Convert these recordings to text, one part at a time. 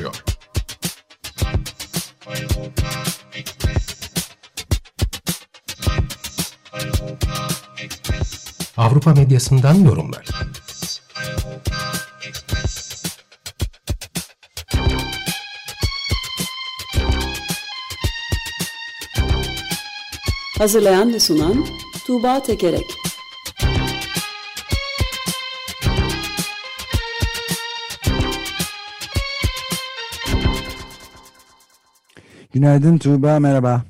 Konuşuyor? Avrupa medyasından yorumlar. Hazırlayan ve sunan Tuğba Tekerek Günaydın Tuğba, merhaba.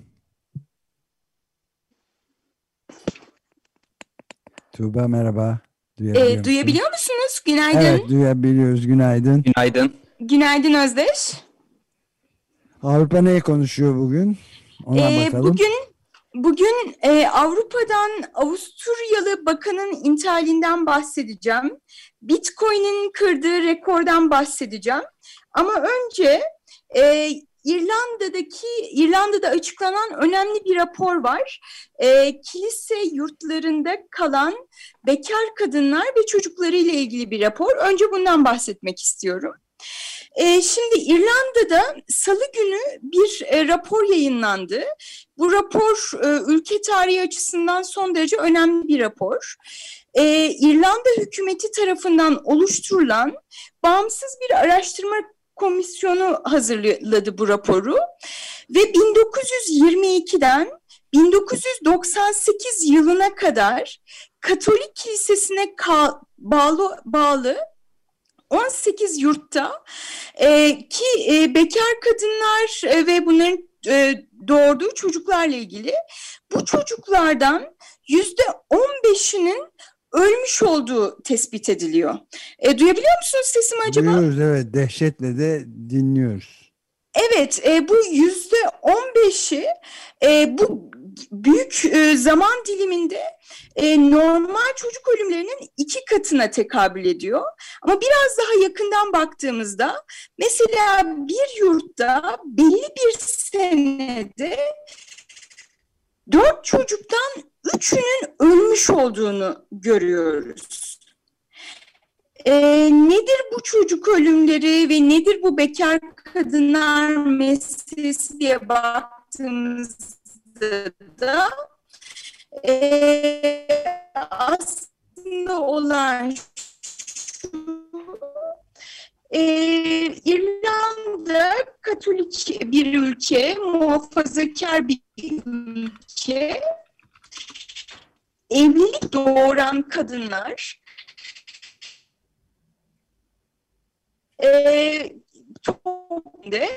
Tuğba merhaba. Duyabiliyor, e, duyabiliyor musunuz? Günaydın. Evet duyabiliyoruz. Günaydın. Günaydın. Günaydın Özdeş. Avrupa ne konuşuyor bugün? Ona ee, bakalım. Bugün bugün e, Avrupa'dan Avusturyalı bakanın intihalinden bahsedeceğim. Bitcoin'in kırdığı rekordan bahsedeceğim. Ama önce e, İrlanda'daki İrlanda'da açıklanan önemli bir rapor var. E, kilise yurtlarında kalan bekar kadınlar ve çocukları ile ilgili bir rapor. Önce bundan bahsetmek istiyorum. E, şimdi İrlanda'da Salı günü bir e, rapor yayınlandı. Bu rapor e, ülke tarihi açısından son derece önemli bir rapor. E, İrlanda hükümeti tarafından oluşturulan bağımsız bir araştırma komisyonu hazırladı bu raporu. Ve 1922'den 1998 yılına kadar Katolik Kilisesi'ne bağlı, bağlı 18 yurtta e, ki e, bekar kadınlar e, ve bunların e, doğurduğu çocuklarla ilgili bu çocuklardan yüzde 15'inin ölmüş olduğu tespit ediliyor. E, duyabiliyor musunuz sesimi acaba? Duyuyoruz evet dehşetle de dinliyoruz. Evet e, bu yüzde on beşi e, bu büyük e, zaman diliminde e, normal çocuk ölümlerinin iki katına tekabül ediyor. Ama biraz daha yakından baktığımızda mesela bir yurtta belli bir senede dört çocuktan üçünün ölmüş olduğunu görüyoruz. E, nedir bu çocuk ölümleri ve nedir bu bekar kadınlar meselesi diye baktığımızda da e, aslında olan şu e, İrlanda Katolik bir ülke, muhafazakar bir ülke evlilik doğuran kadınlar e, de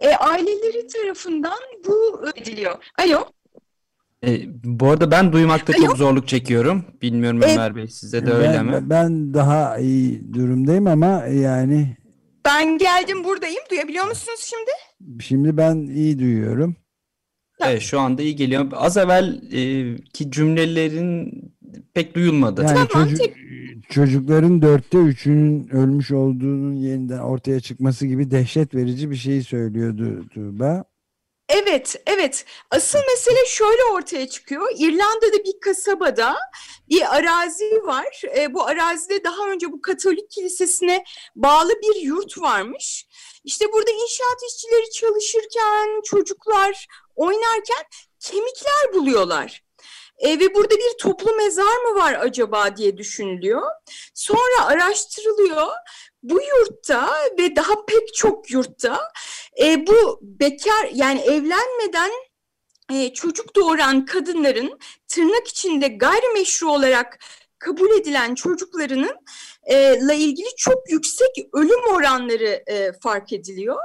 e, aileleri tarafından bu ediliyor. Alo. E, bu arada ben duymakta Alo? çok zorluk çekiyorum. Bilmiyorum e, Ömer Bey size de öyle ben, mi? Ben daha iyi durumdayım ama yani. Ben geldim buradayım. Duyabiliyor musunuz şimdi? Şimdi ben iyi duyuyorum. Evet şu anda iyi geliyor. Az evvel e, ki cümlelerin pek duyulmadı. Yani tamam, çocuk, çocukların dörtte üçünün ölmüş olduğunun yeniden ortaya çıkması gibi dehşet verici bir şey söylüyordu Tuğba. Evet, evet. Asıl mesele şöyle ortaya çıkıyor. İrlanda'da bir kasabada bir arazi var. E, bu arazide daha önce bu Katolik kilisesine bağlı bir yurt varmış. İşte burada inşaat işçileri çalışırken, çocuklar oynarken kemikler buluyorlar. E, ve burada bir toplu mezar mı var acaba diye düşünülüyor. Sonra araştırılıyor. Bu yurtta ve daha pek çok yurtta e, bu bekar yani evlenmeden e, çocuk doğuran kadınların tırnak içinde gayrimeşru olarak kabul edilen çocuklarının e, la ilgili çok yüksek ölüm oranları e, fark ediliyor.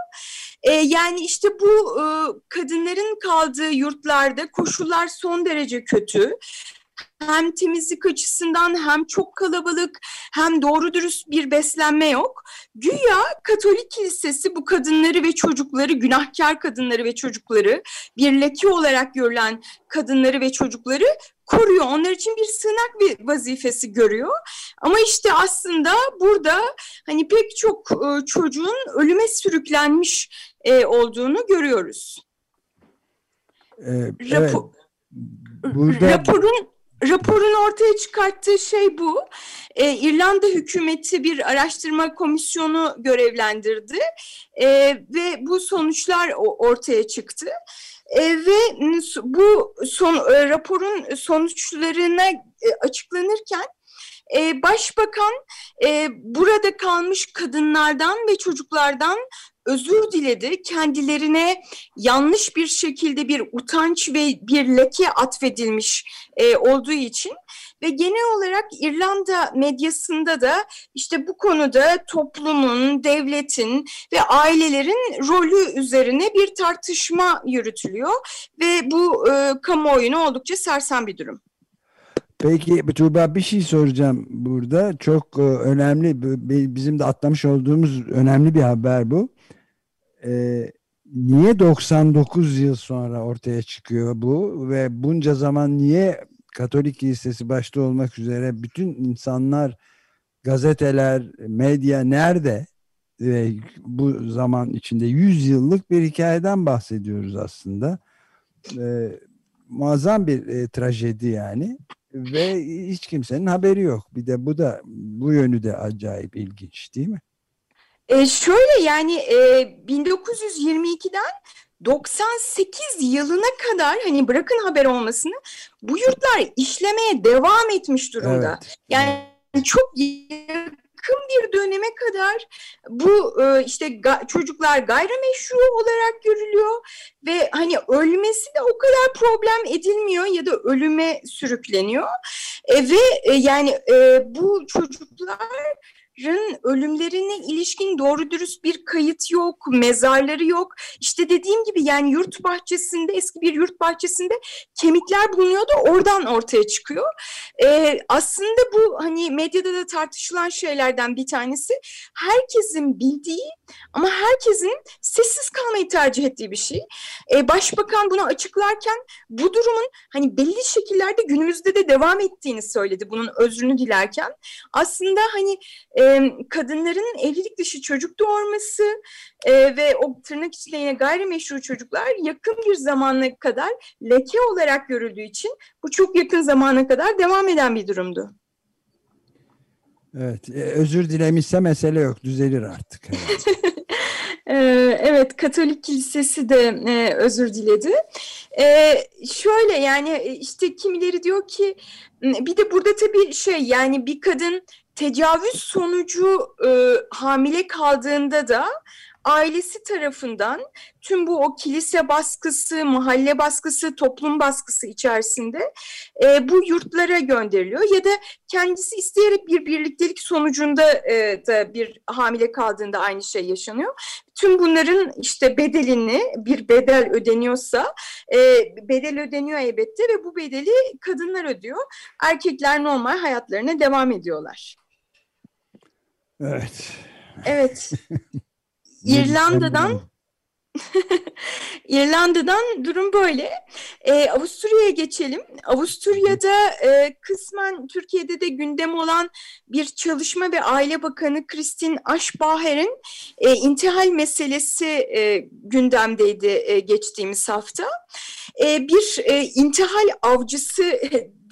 E, yani işte bu e, kadınların kaldığı yurtlarda koşullar son derece kötü hem temizlik açısından hem çok kalabalık hem doğru dürüst bir beslenme yok. Güya Katolik Kilisesi bu kadınları ve çocukları, günahkar kadınları ve çocukları, bir leke olarak görülen kadınları ve çocukları koruyor. Onlar için bir sığınak bir vazifesi görüyor. Ama işte aslında burada hani pek çok e, çocuğun ölüme sürüklenmiş e, olduğunu görüyoruz. Ee, Rapo evet. Burada... Raporun raporun ortaya çıkarttığı şey bu. Ee, İrlanda hükümeti bir araştırma komisyonu görevlendirdi ee, ve bu sonuçlar ortaya çıktı. E, ve bu son, e, raporun sonuçlarına e, açıklanırken e, başbakan e, burada kalmış kadınlardan ve çocuklardan özür diledi. Kendilerine yanlış bir şekilde bir utanç ve bir leke atfedilmiş e, olduğu için ve genel olarak İrlanda medyasında da işte bu konuda toplumun, devletin ve ailelerin rolü üzerine bir tartışma yürütülüyor ve bu e, kamuoyunu oldukça sersen bir durum. Peki Tuğba bir şey soracağım burada. Çok e, önemli, bizim de atlamış olduğumuz önemli bir haber bu. Ee, niye 99 yıl sonra ortaya çıkıyor bu ve bunca zaman niye Katolik Kilisesi başta olmak üzere bütün insanlar, gazeteler, medya nerede? Ve bu zaman içinde 100 yıllık bir hikayeden bahsediyoruz aslında. Ee, muazzam bir e, trajedi yani ve hiç kimsenin haberi yok. Bir de bu da bu yönü de acayip ilginç değil mi? E şöyle yani e, 1922'den 98 yılına kadar hani bırakın haber olmasını bu yurtlar işlemeye devam etmiş durumda. Evet. Yani çok yakın bir döneme kadar bu e, işte ga, çocuklar gayrimeşru olarak görülüyor ve hani ölmesi de o kadar problem edilmiyor ya da ölüme sürükleniyor. E, ve e, yani e, bu çocuklar ölümlerine ilişkin doğru dürüst bir kayıt yok, mezarları yok. İşte dediğim gibi yani yurt bahçesinde, eski bir yurt bahçesinde kemikler bulunuyordu, oradan ortaya çıkıyor. Ee, aslında bu hani medyada da tartışılan şeylerden bir tanesi. Herkesin bildiği ama herkesin sessiz kalmayı tercih ettiği bir şey. Ee, Başbakan bunu açıklarken bu durumun hani belli şekillerde günümüzde de devam ettiğini söyledi bunun özrünü dilerken. Aslında hani e, kadınların evlilik dışı çocuk doğurması e, ve o tırnak içinde yine gayrimeşru çocuklar yakın bir zamana kadar leke olarak görüldüğü için bu çok yakın zamana kadar devam eden bir durumdu. Evet, e, özür dilemişse mesele yok, düzelir artık. Evet, Katolik Kilisesi de e, özür diledi. Şöyle yani e, işte kimileri diyor ki bir de burada tabii şey yani bir kadın tecavüz sonucu e, hamile kaldığında da ailesi tarafından tüm bu o kilise baskısı, mahalle baskısı, toplum baskısı içerisinde e, bu yurtlara gönderiliyor ya da kendisi isteyerek bir birliktelik sonucunda e, da bir hamile kaldığında aynı şey yaşanıyor. Tüm bunların işte bedelini bir bedel ödeniyorsa e, bedel ödeniyor elbette ve bu bedeli kadınlar ödüyor. Erkekler normal hayatlarına devam ediyorlar. Evet. Evet. İrlanda'dan İrlanda'dan durum böyle. Ee, Avusturya'ya geçelim. Avusturya'da e, kısmen Türkiye'de de gündem olan bir çalışma ve aile bakanı Kristin Aschbacher'in e, intihal meselesi e, gündemdeydi e, geçtiğimiz hafta. E, bir e, intihal avcısı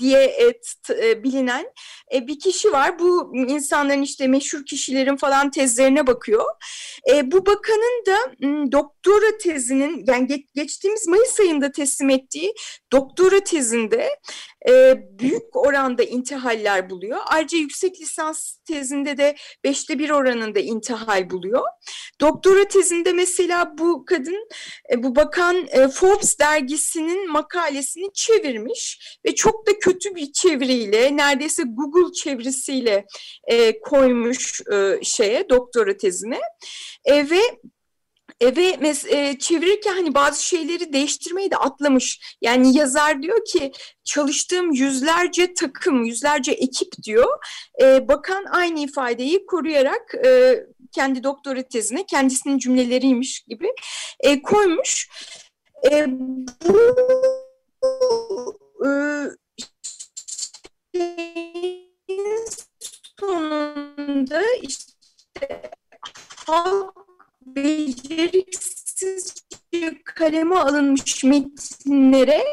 diye et, e, bilinen e, bir kişi var. Bu insanların işte meşhur kişilerin falan tezlerine bakıyor. E, bu bakanın da m, doktora tezinin yani geç, geçtiğimiz Mayıs ayında teslim ettiği doktora tezinde e, büyük oranda intihaller buluyor. Ayrıca yüksek lisans tezinde de beşte bir oranında intihal buluyor. Doktora tezinde mesela bu kadın, e, bu bakan e, Forbes dergisinin makalesini çevirmiş ve çok da kötü bir çeviriyle, neredeyse Google çevirisiyle e, koymuş şeye, doktora tezine. Ve e, ve mes e, çevirirken hani bazı şeyleri değiştirmeyi de atlamış. Yani yazar diyor ki çalıştığım yüzlerce takım, yüzlerce ekip diyor. E, bakan aynı ifadeyi koruyarak e, kendi doktora tezine kendisinin cümleleriymiş gibi e, koymuş. E, bu e, sonunda işte halk beceriksizce kaleme alınmış metinlere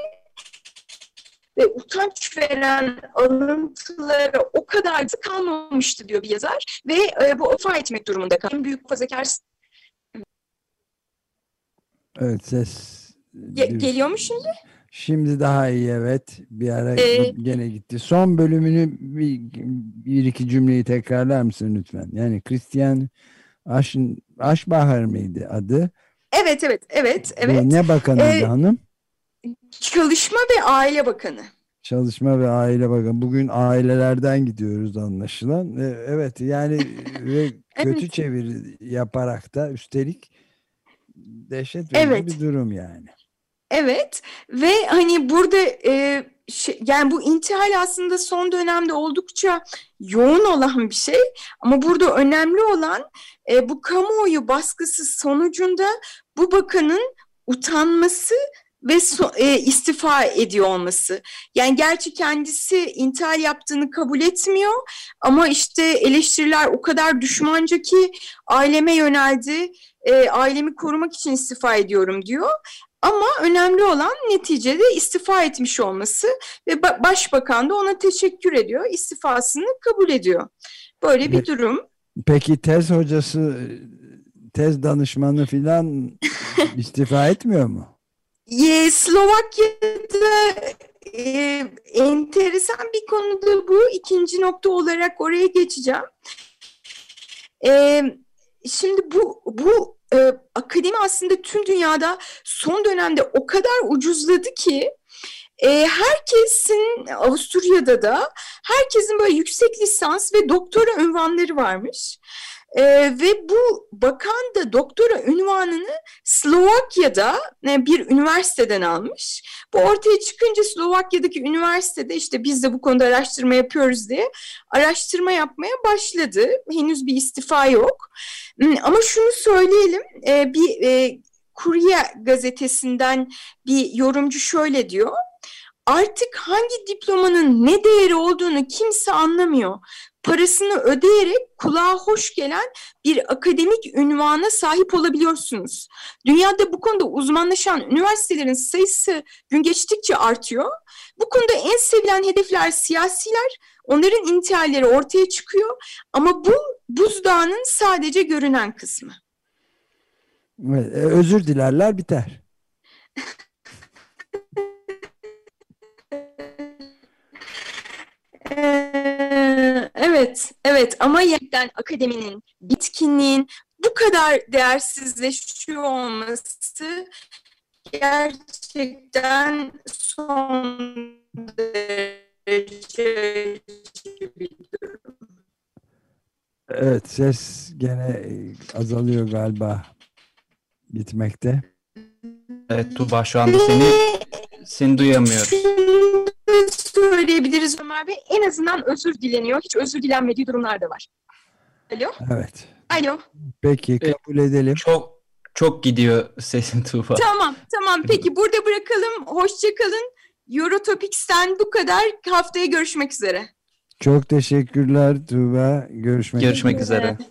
ve utanç veren alıntılara o kadar kalmamıştı diyor bir yazar ve e, bu ifa etmek durumunda kaldı. Büyük fazlakar Evet ses Ge- geliyor mu şimdi? Şimdi daha iyi evet. Bir ara Ee, gene gitti. Son bölümünü bir, bir iki cümleyi tekrarlar mısın lütfen? Yani Christian Aşn, Aşbahar mıydı adı? Evet, evet, evet, evet. Ve Ne bakanıydı Ee, hanım? Çalışma ve Aile Bakanı. Çalışma ve Aile Bakanı. Bugün ailelerden gidiyoruz anlaşılan. Ee, Evet yani ve kötü Evet. çeviri yaparak da üstelik dehşet verici Evet. bir durum yani. Evet ve hani burada e, şey- yani bu intihal aslında son dönemde oldukça yoğun olan bir şey ama burada önemli olan e, bu kamuoyu baskısı sonucunda bu bakanın utanması ve so- e, istifa ediyor olması. Yani gerçi kendisi intihal yaptığını kabul etmiyor ama işte eleştiriler o kadar düşmanca ki aileme yöneldi, e, ailemi korumak için istifa ediyorum diyor. Ama önemli olan neticede istifa etmiş olması ve ba- başbakan da ona teşekkür ediyor, istifasını kabul ediyor. Böyle bir durum. Peki tez hocası, tez danışmanı filan istifa etmiyor mu? Ye, Slovakya'da e, enteresan bir konuda bu. İkinci nokta olarak oraya geçeceğim. E, şimdi bu bu e, akademi aslında tüm dünyada son dönemde o kadar ucuzladı ki e, herkesin Avusturya'da da herkesin böyle yüksek lisans ve doktora ünvanları varmış. E, ve bu bakan da doktora ünvanını Slovakya'da e, bir üniversiteden almış. Bu ortaya çıkınca Slovakya'daki üniversitede işte biz de bu konuda araştırma yapıyoruz diye araştırma yapmaya başladı. Henüz bir istifa yok. Hmm, Ama şunu söyleyelim, e, bir e, Kurye gazetesinden bir yorumcu şöyle diyor. Artık hangi diplomanın ne değeri olduğunu kimse anlamıyor. Parasını ödeyerek kulağa hoş gelen bir akademik ünvana sahip olabiliyorsunuz. Dünyada bu konuda uzmanlaşan üniversitelerin sayısı gün geçtikçe artıyor. Bu konuda en sevilen hedefler siyasiler, onların intihalleri ortaya çıkıyor ama bu buzdağının sadece görünen kısmı. E, özür dilerler biter. evet, evet ama yeniden akademinin, bitkinliğin bu kadar değersizleşiyor olması gerçekten son derece bir durum. Evet ses gene e, azalıyor galiba gitmekte. Evet Tuğba şu anda seni seni duyamıyoruz. Söyleyebiliriz Ömer Bey. En azından özür dileniyor. Hiç özür dilenmediği durumlar da var. Alo? Evet. Alo. Peki E, kabul edelim. Çok çok gidiyor sesin Tuğba. Tamam, tamam. Peki burada bırakalım. Hoşça kalın. Eurotopics'ten bu kadar. Haftaya görüşmek üzere. Çok teşekkürler Tuğba. Görüşmek Görüşmek üzere. üzere.